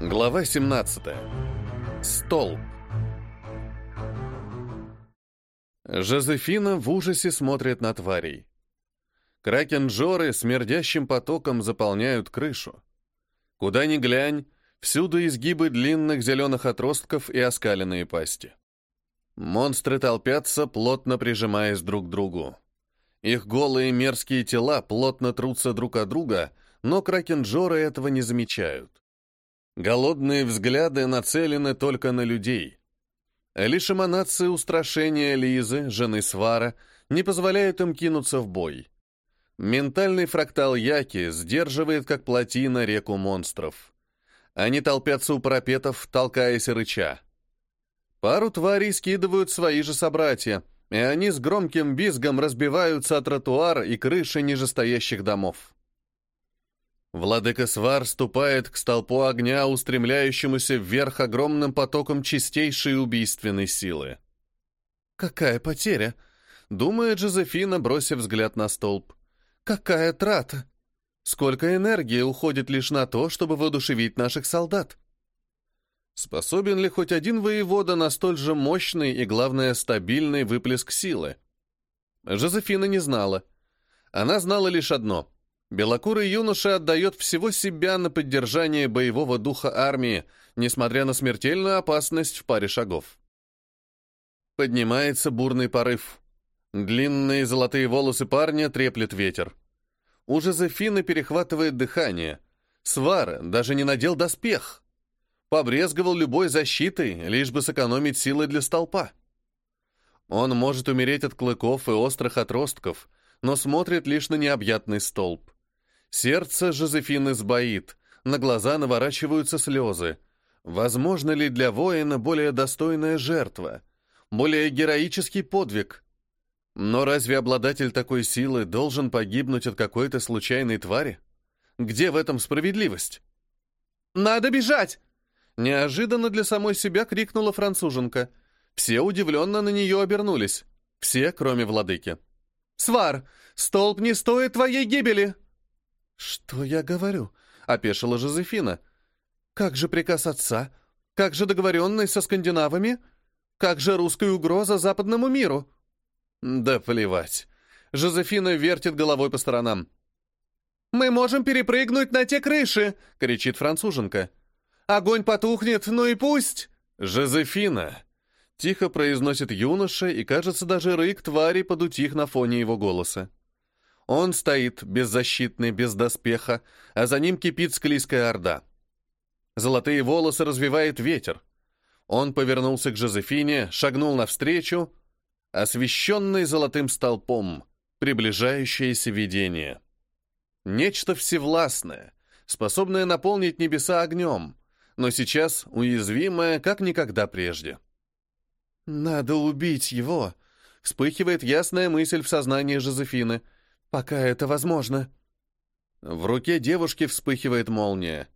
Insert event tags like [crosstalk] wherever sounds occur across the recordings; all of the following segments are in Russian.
Глава 17. Столб. Жозефина в ужасе смотрит на тварей. Кракен-жоры смердящим потоком заполняют крышу. Куда ни глянь, всюду изгибы длинных зеленых отростков и оскаленные пасти. Монстры толпятся, плотно прижимаясь друг к другу. Их голые мерзкие тела плотно трутся друг от друга, но кракенжоры этого не замечают. Голодные взгляды нацелены только на людей. Лишь эманации устрашения Лизы, жены Свара, не позволяют им кинуться в бой. Ментальный фрактал Яки сдерживает, как плотина, реку монстров. Они толпятся у парапетов, толкаясь и рыча. Пару тварей скидывают свои же собратья, и они с громким бизгом разбиваются о тротуар и крыши нижестоящих домов. Владыка Свар ступает к столпу огня, устремляющемуся вверх огромным потоком чистейшей убийственной силы. «Какая потеря!» — думает Жозефина, бросив взгляд на столб. «Какая трата! Сколько энергии уходит лишь на то, чтобы воодушевить наших солдат!» Способен ли хоть один воевода на столь же мощный и, главное, стабильный выплеск силы? Жозефина не знала. Она знала лишь одно — Белокурый юноша отдает всего себя на поддержание боевого духа армии, несмотря на смертельную опасность в паре шагов. Поднимается бурный порыв. Длинные золотые волосы парня треплет ветер. У Жозефины перехватывает дыхание. Свар даже не надел доспех. Побрезговал любой защитой, лишь бы сэкономить силы для столпа. Он может умереть от клыков и острых отростков, но смотрит лишь на необъятный столб. Сердце Жозефины сбоит, на глаза наворачиваются слезы. Возможно ли для воина более достойная жертва, более героический подвиг? Но разве обладатель такой силы должен погибнуть от какой-то случайной твари? Где в этом справедливость? «Надо бежать!» Неожиданно для самой себя крикнула француженка. Все удивленно на нее обернулись. Все, кроме владыки. «Свар, столб не стоит твоей гибели!» «Что я говорю?» — опешила Жозефина. «Как же приказ отца? Как же договоренность со скандинавами? Как же русская угроза западному миру?» «Да плевать». Жозефина вертит головой по сторонам. «Мы можем перепрыгнуть на те крыши!» — кричит француженка. «Огонь потухнет, ну и пусть!» «Жозефина!» — тихо произносит юноша, и, кажется, даже рык твари подутих на фоне его голоса. Он стоит, беззащитный, без доспеха, а за ним кипит склизкая орда. Золотые волосы развивает ветер. Он повернулся к Жозефине, шагнул навстречу, освещенный золотым столпом, приближающееся видение. Нечто всевластное, способное наполнить небеса огнем, но сейчас уязвимое, как никогда прежде. «Надо убить его», — вспыхивает ясная мысль в сознании Жозефины — пока это возможно». В руке девушки вспыхивает молния.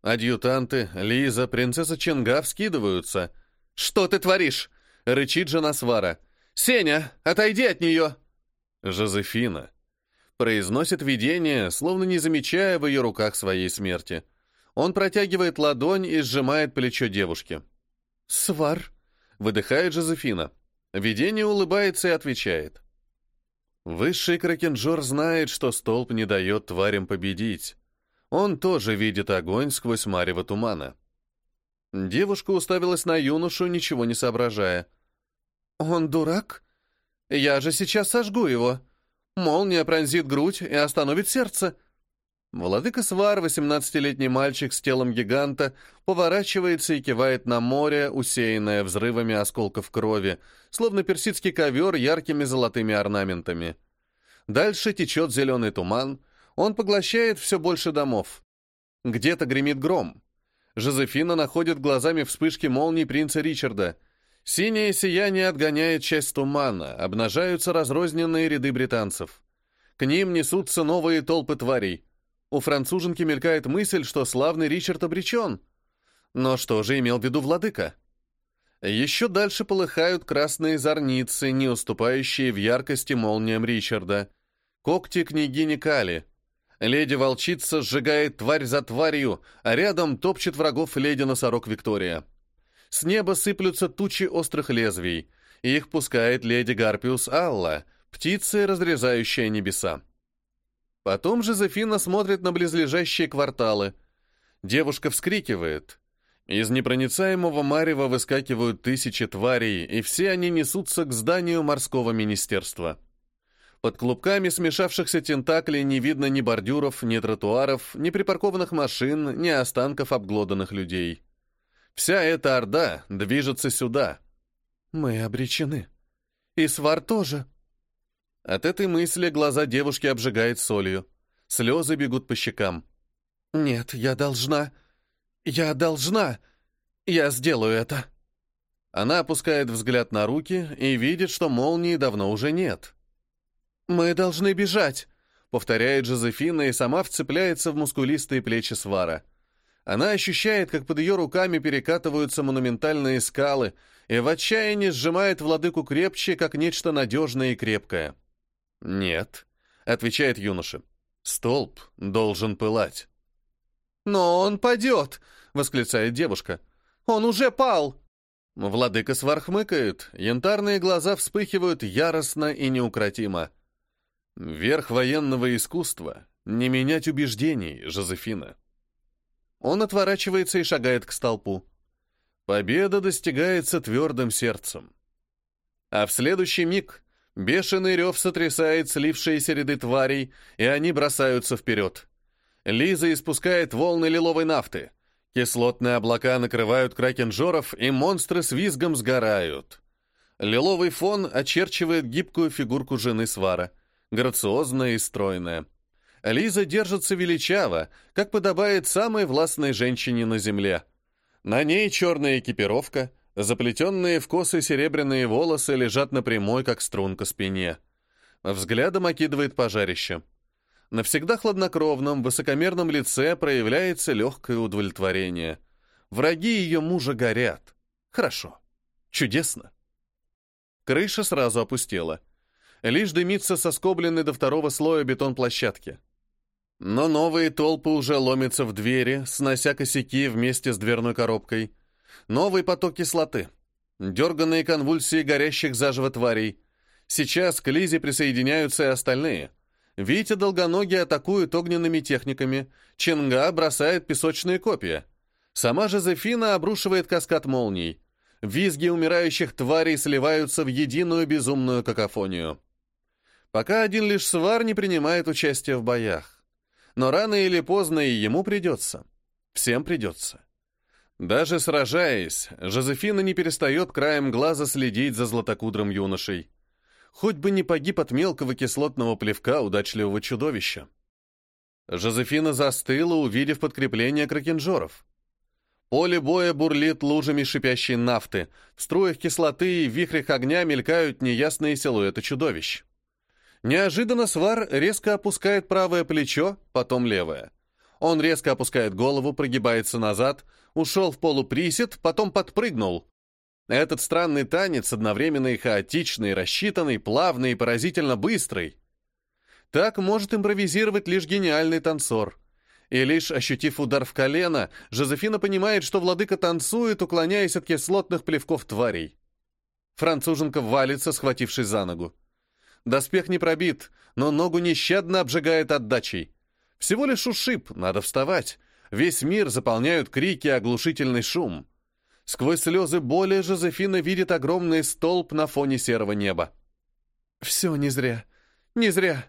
Адъютанты, Лиза, принцесса Ченга вскидываются. «Что ты творишь?» — рычит жена Свара. «Сеня, отойди от нее!» «Жозефина», — произносит видение, словно не замечая в ее руках своей смерти. Он протягивает ладонь и сжимает плечо девушки. «Свар», — выдыхает Жозефина. Видение улыбается и отвечает. Высший кракенжор знает, что столб не дает тварям победить. Он тоже видит огонь сквозь марево тумана. Девушка уставилась на юношу, ничего не соображая. «Он дурак? Я же сейчас сожгу его. Молния пронзит грудь и остановит сердце». Владыка Свар, восемнадцатилетний мальчик с телом гиганта, поворачивается и кивает на море, усеянное взрывами осколков крови, словно персидский ковер яркими золотыми орнаментами. Дальше течет зеленый туман, он поглощает все больше домов. Где-то гремит гром. Жозефина находит глазами вспышки молний принца Ричарда. Синее сияние отгоняет часть тумана, обнажаются разрозненные ряды британцев. К ним несутся новые толпы тварей — у француженки мелькает мысль, что славный Ричард обречен. Но что же имел в виду владыка? Еще дальше полыхают красные зорницы, не уступающие в яркости молниям Ричарда. Когти княгини Кали. Леди-волчица сжигает тварь за тварью, а рядом топчет врагов леди-носорог Виктория. С неба сыплются тучи острых лезвий. Их пускает леди Гарпиус Алла, птица, разрезающая небеса. Потом Жозефина смотрит на близлежащие кварталы. Девушка вскрикивает. Из непроницаемого марева выскакивают тысячи тварей, и все они несутся к зданию морского министерства. Под клубками смешавшихся тентаклей не видно ни бордюров, ни тротуаров, ни припаркованных машин, ни останков обглоданных людей. Вся эта орда движется сюда. Мы обречены. И свар тоже. От этой мысли глаза девушки обжигает солью. Слезы бегут по щекам. «Нет, я должна. Я должна. Я сделаю это». Она опускает взгляд на руки и видит, что молнии давно уже нет. «Мы должны бежать», — повторяет Жозефина и сама вцепляется в мускулистые плечи Свара. Она ощущает, как под ее руками перекатываются монументальные скалы, и в отчаянии сжимает владыку крепче, как нечто надежное и крепкое. «Нет», — отвечает юноша, — «столб должен пылать». «Но он падет!» — восклицает девушка. «Он уже пал!» Владыка свархмыкает, янтарные глаза вспыхивают яростно и неукротимо. Верх военного искусства — не менять убеждений, Жозефина. Он отворачивается и шагает к столпу. Победа достигается твердым сердцем. А в следующий миг бешеный рев сотрясает слившиеся ряды тварей, и они бросаются вперед. Лиза испускает волны лиловой нафты. Кислотные облака накрывают кракенжоров, и монстры с визгом сгорают. Лиловый фон очерчивает гибкую фигурку жены Свара, грациозная и стройная. Лиза держится величаво, как подобает самой властной женщине на земле. На ней черная экипировка, заплетенные в косы серебряные волосы лежат на прямой, как струнка, спине. Взглядом окидывает пожарище. На всегда хладнокровном, высокомерном лице проявляется легкое удовлетворение. Враги ее мужа горят. Хорошо. Чудесно. Крыша сразу опустела. Лишь дымится соскобленный до второго слоя бетон площадки. Но новые толпы уже ломятся в двери, снося косяки вместе с дверной коробкой. Новый поток кислоты. Дерганные конвульсии горящих заживо тварей. Сейчас к Лизе присоединяются и остальные. Витя Долгоногий атакует огненными техниками. Ченга бросает песочные копья. Сама Жозефина обрушивает каскад молний. Визги умирающих тварей сливаются в единую безумную какофонию. Пока один лишь свар не принимает участия в боях но рано или поздно и ему придется. Всем придется. Даже сражаясь, Жозефина не перестает краем глаза следить за златокудрым юношей. Хоть бы не погиб от мелкого кислотного плевка удачливого чудовища. Жозефина застыла, увидев подкрепление кракенжоров. Поле боя бурлит лужами шипящей нафты, в струях кислоты и вихрях огня мелькают неясные силуэты чудовищ. Неожиданно свар резко опускает правое плечо, потом левое. Он резко опускает голову, прогибается назад, ушел в полуприсед, потом подпрыгнул. Этот странный танец одновременно и хаотичный, рассчитанный, плавный и поразительно быстрый. Так может импровизировать лишь гениальный танцор. И лишь ощутив удар в колено, Жозефина понимает, что владыка танцует, уклоняясь от кислотных плевков тварей. Француженка валится, схватившись за ногу. Доспех не пробит, но ногу нещадно обжигает отдачей. Всего лишь ушиб, надо вставать. Весь мир заполняют крики и оглушительный шум. Сквозь слезы боли Жозефина видит огромный столб на фоне серого неба. Все не зря. Не зря.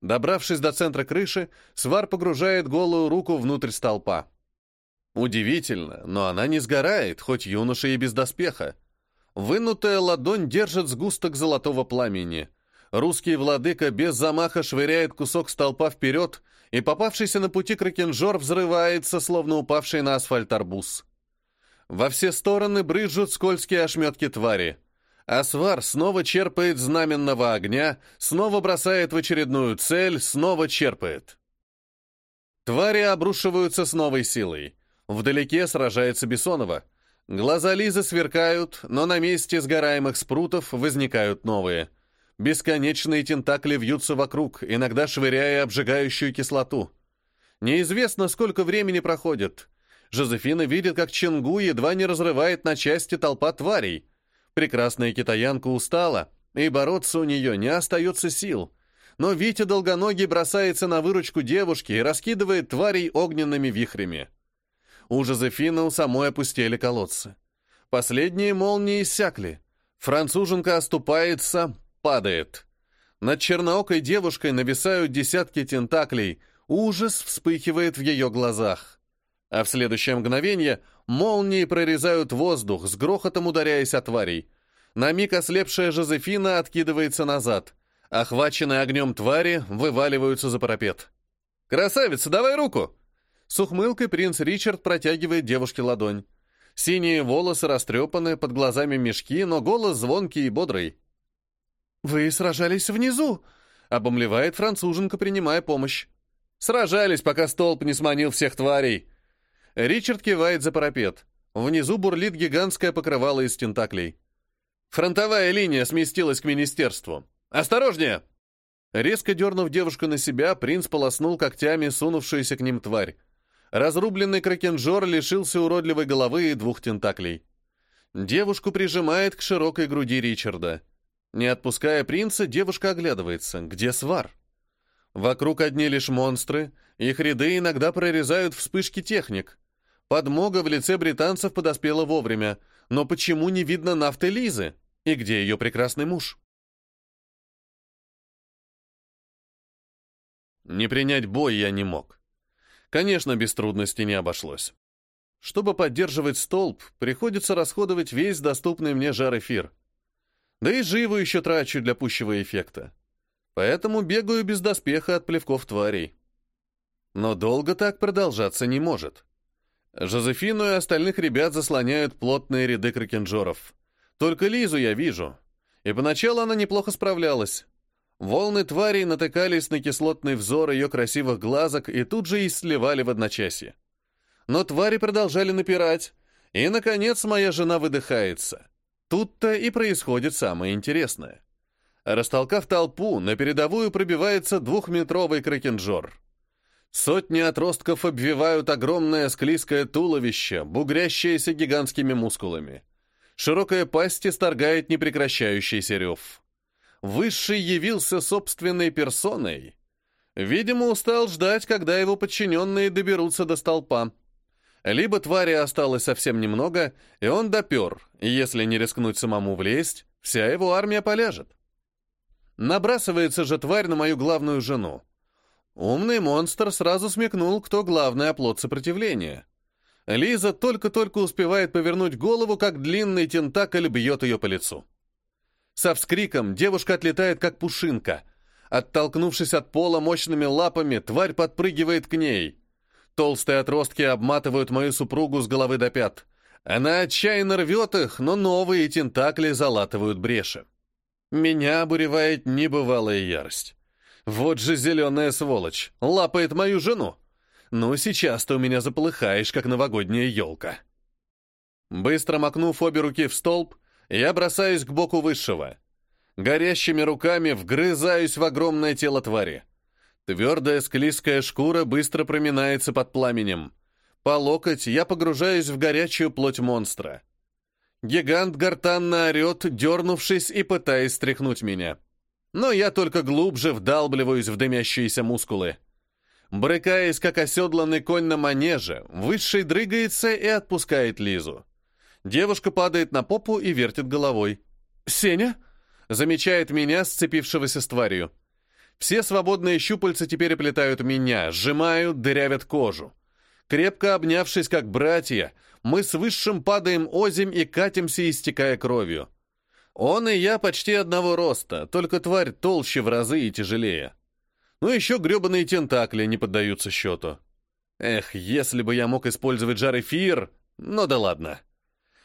Добравшись до центра крыши, Свар погружает голую руку внутрь столпа. Удивительно, но она не сгорает, хоть юноша и без доспеха. Вынутая ладонь держит сгусток золотого пламени. Русский владыка без замаха швыряет кусок столпа вперед, и попавшийся на пути кракенжор взрывается, словно упавший на асфальт арбуз. Во все стороны брызжут скользкие ошметки твари. Асвар снова черпает знаменного огня, снова бросает в очередную цель, снова черпает. Твари обрушиваются с новой силой. Вдалеке сражается Бессонова. Глаза Лизы сверкают, но на месте сгораемых спрутов возникают новые. Бесконечные тентакли вьются вокруг, иногда швыряя обжигающую кислоту. Неизвестно, сколько времени проходит. Жозефина видит, как Чингу едва не разрывает на части толпа тварей. Прекрасная китаянка устала, и бороться у нее не остается сил. Но Витя Долгоногий бросается на выручку девушки и раскидывает тварей огненными вихрями. У Жозефины у самой опустели колодцы. Последние молнии иссякли. Француженка оступается, падает. Над черноокой девушкой нависают десятки тентаклей, ужас вспыхивает в ее глазах. А в следующее мгновение молнии прорезают воздух, с грохотом ударяясь о тварей. На миг ослепшая Жозефина откидывается назад. Охваченные огнем твари вываливаются за парапет. «Красавица, давай руку!» С ухмылкой принц Ричард протягивает девушке ладонь. Синие волосы растрепаны, под глазами мешки, но голос звонкий и бодрый. «Вы сражались внизу!» — обомлевает француженка, принимая помощь. «Сражались, пока столб не сманил всех тварей!» Ричард кивает за парапет. Внизу бурлит гигантское покрывало из тентаклей. «Фронтовая линия сместилась к министерству. Осторожнее!» Резко дернув девушку на себя, принц полоснул когтями сунувшуюся к ним тварь. Разрубленный кракенжор лишился уродливой головы и двух тентаклей. Девушку прижимает к широкой груди Ричарда. Не отпуская принца, девушка оглядывается. Где свар? Вокруг одни лишь монстры, их ряды иногда прорезают вспышки техник. Подмога в лице британцев подоспела вовремя, но почему не видно нафты Лизы? И где ее прекрасный муж? Не принять бой я не мог. Конечно, без трудностей не обошлось. Чтобы поддерживать столб, приходится расходовать весь доступный мне жар-эфир — да и живу еще трачу для пущего эффекта. Поэтому бегаю без доспеха от плевков тварей. Но долго так продолжаться не может. Жозефину и остальных ребят заслоняют плотные ряды кракенжоров. Только Лизу я вижу. И поначалу она неплохо справлялась. Волны тварей натыкались на кислотный взор ее красивых глазок и тут же и сливали в одночасье. Но твари продолжали напирать, и, наконец, моя жена выдыхается. Тут-то и происходит самое интересное. Растолкав толпу, на передовую пробивается двухметровый кракенжор. Сотни отростков обвивают огромное склизкое туловище, бугрящееся гигантскими мускулами. Широкая пасть исторгает непрекращающийся рев. Высший явился собственной персоной. Видимо, устал ждать, когда его подчиненные доберутся до столпа. Либо твари осталось совсем немного, и он допер, и если не рискнуть самому влезть, вся его армия поляжет. Набрасывается же тварь на мою главную жену. Умный монстр сразу смекнул, кто главный оплот сопротивления. Лиза только-только успевает повернуть голову, как длинный тентакль бьет ее по лицу. Со вскриком девушка отлетает, как пушинка. Оттолкнувшись от пола мощными лапами, тварь подпрыгивает к ней — Толстые отростки обматывают мою супругу с головы до пят. Она отчаянно рвет их, но новые тентакли залатывают бреши. Меня обуревает небывалая ярость. Вот же зеленая сволочь, лапает мою жену. Ну, сейчас ты у меня заполыхаешь, как новогодняя елка. Быстро макнув обе руки в столб, я бросаюсь к боку высшего. Горящими руками вгрызаюсь в огромное тело твари. Твердая склизкая шкура быстро проминается под пламенем. По локоть я погружаюсь в горячую плоть монстра. Гигант гортанно орет, дернувшись и пытаясь стряхнуть меня. Но я только глубже вдалбливаюсь в дымящиеся мускулы. Брыкаясь, как оседланный конь на манеже, высший дрыгается и отпускает Лизу. Девушка падает на попу и вертит головой. «Сеня?» — замечает меня, сцепившегося с тварью. Все свободные щупальца теперь оплетают меня, сжимают, дырявят кожу. Крепко обнявшись, как братья, мы с Высшим падаем озимь и катимся, истекая кровью. Он и я почти одного роста, только тварь толще в разы и тяжелее. Ну еще гребаные тентакли не поддаются счету. Эх, если бы я мог использовать жар эфир, ну да ладно.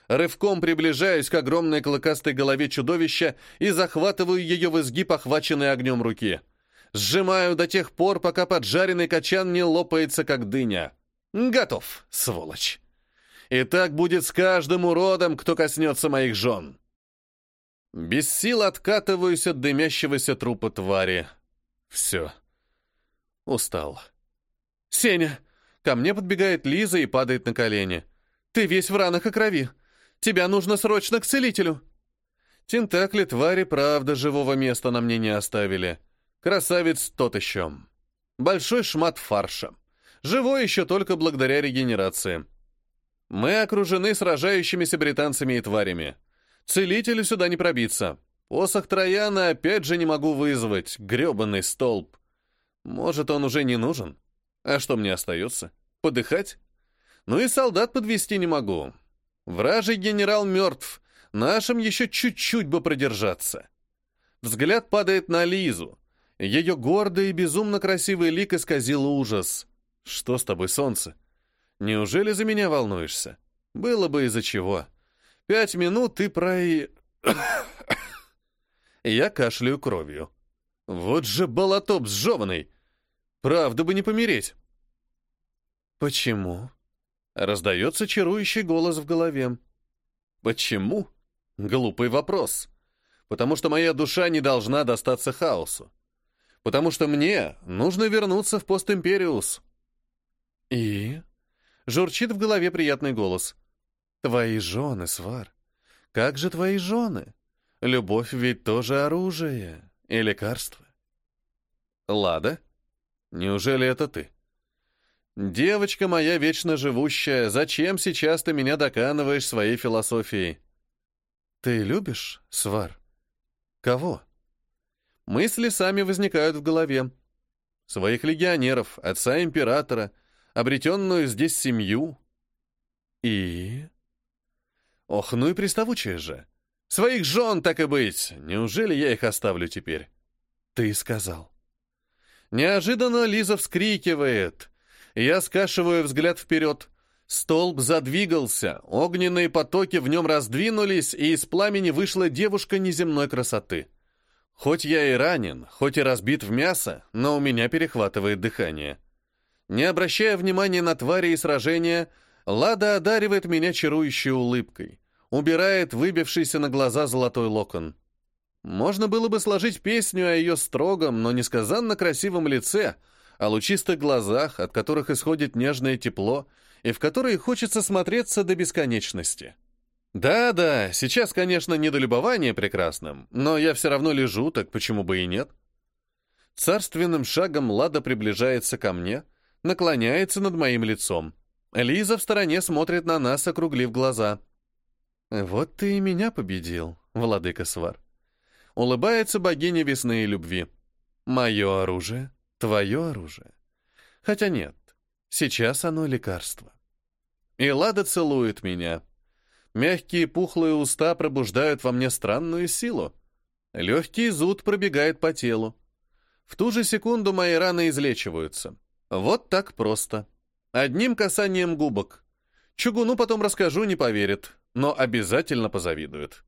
Рывком приближаюсь к огромной клыкастой голове чудовища и захватываю ее в изгиб, охваченной огнем руки. Сжимаю до тех пор, пока поджаренный качан не лопается, как дыня. Готов, сволочь. И так будет с каждым уродом, кто коснется моих жен. Без сил откатываюсь от дымящегося трупа твари. Все. Устал. «Сеня!» Ко мне подбегает Лиза и падает на колени. «Ты весь в ранах и крови. Тебя нужно срочно к целителю!» Тентакли твари, правда, живого места на мне не оставили. Красавец тот еще. Большой шмат фарша. Живой еще только благодаря регенерации. Мы окружены сражающимися британцами и тварями. Целителю сюда не пробиться. Посох Трояна опять же не могу вызвать. грёбаный столб. Может, он уже не нужен? А что мне остается? Подыхать? Ну и солдат подвести не могу. Вражий генерал мертв. Нашим еще чуть-чуть бы продержаться. Взгляд падает на Лизу. Ее гордый и безумно красивый лик исказил ужас. Что с тобой, солнце? Неужели за меня волнуешься? Было бы из-за чего. Пять минут и про... [coughs] Я кашляю кровью. Вот же болотоп сжеванный. Правда бы не помереть. Почему? Раздается чарующий голос в голове. Почему? Глупый вопрос. Потому что моя душа не должна достаться хаосу. Потому что мне нужно вернуться в постимпериус. И? Журчит в голове приятный голос. Твои жены, Свар. Как же твои жены? Любовь ведь тоже оружие и лекарство. Лада? Неужели это ты? Девочка моя вечно живущая, зачем сейчас ты меня доканываешь своей философией? Ты любишь, Свар? Кого? Мысли сами возникают в голове. Своих легионеров, отца императора, обретенную здесь семью. И... Ох, ну и приставучая же. Своих жен, так и быть. Неужели я их оставлю теперь? Ты сказал. Неожиданно Лиза вскрикивает. Я скашиваю взгляд вперед. Столб задвигался, огненные потоки в нем раздвинулись, и из пламени вышла девушка неземной красоты. Хоть я и ранен, хоть и разбит в мясо, но у меня перехватывает дыхание. Не обращая внимания на твари и сражения, Лада одаривает меня чарующей улыбкой, убирает выбившийся на глаза золотой локон. Можно было бы сложить песню о ее строгом, но несказанно красивом лице, о лучистых глазах, от которых исходит нежное тепло, и в которые хочется смотреться до бесконечности. Да-да, сейчас, конечно, не до любования прекрасным, но я все равно лежу, так почему бы и нет? Царственным шагом Лада приближается ко мне — наклоняется над моим лицом. Лиза в стороне смотрит на нас, округлив глаза. «Вот ты и меня победил, владыка Свар». Улыбается богиня весны и любви. «Мое оружие, твое оружие. Хотя нет, сейчас оно лекарство». И Лада целует меня. Мягкие пухлые уста пробуждают во мне странную силу. Легкий зуд пробегает по телу. В ту же секунду мои раны излечиваются. Вот так просто. Одним касанием губок. Чугуну потом расскажу, не поверит, но обязательно позавидует.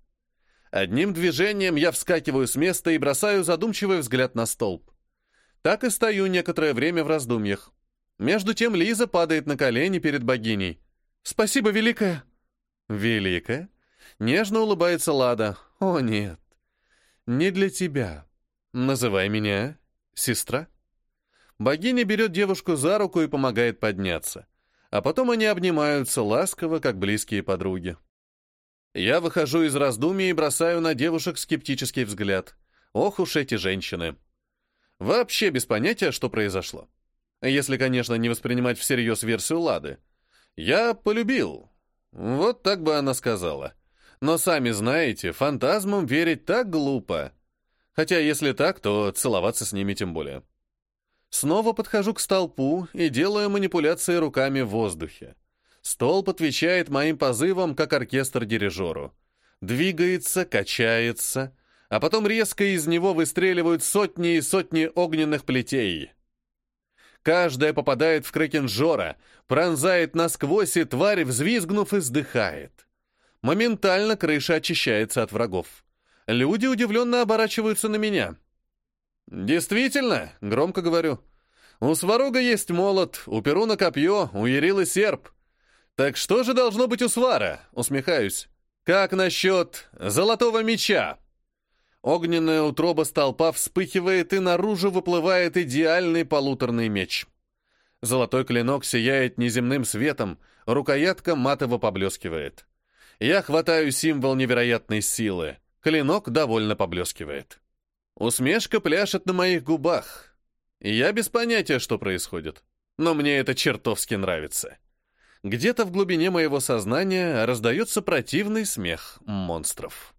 Одним движением я вскакиваю с места и бросаю задумчивый взгляд на столб. Так и стою некоторое время в раздумьях. Между тем Лиза падает на колени перед богиней. «Спасибо, Великая!» «Великая?» Нежно улыбается Лада. «О, нет, не для тебя. Называй меня сестра». Богиня берет девушку за руку и помогает подняться. А потом они обнимаются ласково, как близкие подруги. Я выхожу из раздумий и бросаю на девушек скептический взгляд. Ох уж эти женщины. Вообще без понятия, что произошло. Если, конечно, не воспринимать всерьез версию Лады. Я полюбил. Вот так бы она сказала. Но сами знаете, фантазмам верить так глупо. Хотя если так, то целоваться с ними тем более. Снова подхожу к столпу и делаю манипуляции руками в воздухе. Столб отвечает моим позывам, как оркестр дирижеру. Двигается, качается, а потом резко из него выстреливают сотни и сотни огненных плетей. Каждая попадает в кракенжора, пронзает насквозь, и тварь, взвизгнув, издыхает. Моментально крыша очищается от врагов. Люди удивленно оборачиваются на меня — «Действительно», — громко говорю. «У Сварога есть молот, у Перуна копье, у Ярилы серп. Так что же должно быть у Свара?» — усмехаюсь. «Как насчет золотого меча?» Огненная утроба столпа вспыхивает, и наружу выплывает идеальный полуторный меч. Золотой клинок сияет неземным светом, рукоятка матово поблескивает. Я хватаю символ невероятной силы. Клинок довольно поблескивает. Усмешка пляшет на моих губах. Я без понятия, что происходит. Но мне это чертовски нравится. Где-то в глубине моего сознания раздается противный смех монстров.